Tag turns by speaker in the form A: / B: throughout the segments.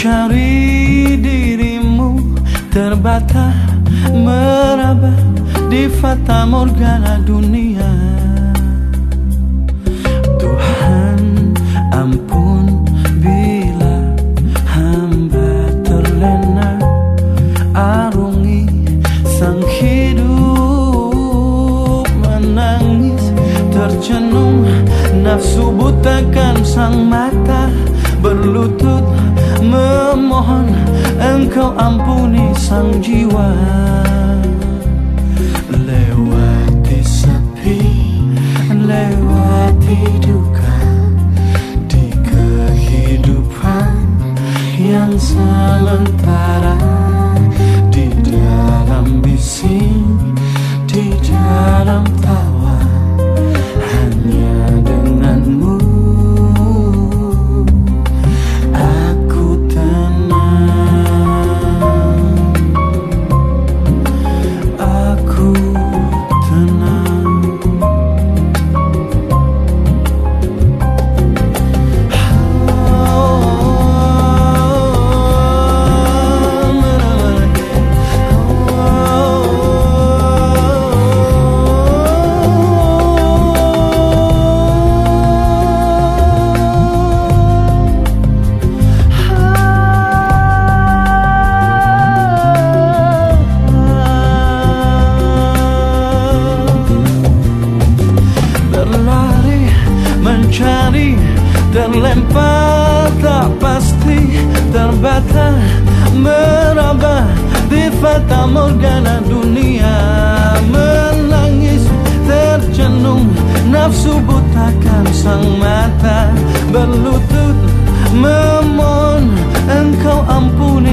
A: Mencari dirimu terbata meraba di fata morgana dunia. Tuhan ampun bila hamba terlena arungi sang hidup menangis tercenung nafsu butakan sang mata berlutut memohon engkau ampuni sang jiwa. Lewati sepi lewati duka di kehidupan yang sementara terlempar tak pasti terbata meraba di fata morgana dunia. Menangis tercenung nafsu butakan sang mata. Berlutut memohon engkau ampuni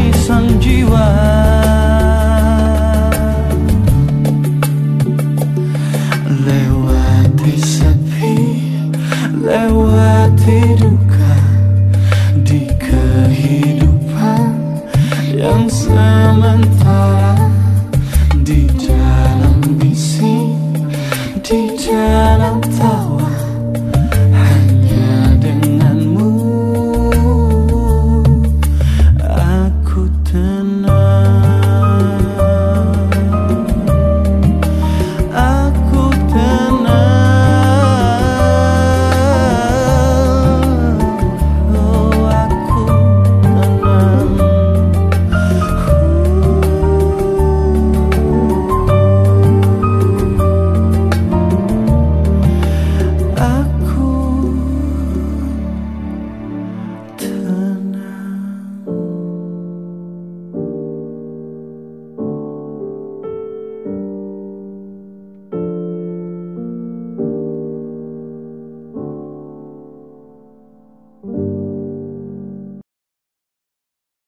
A: hati duka di kehidupan yang sementara di dalam bising di dalam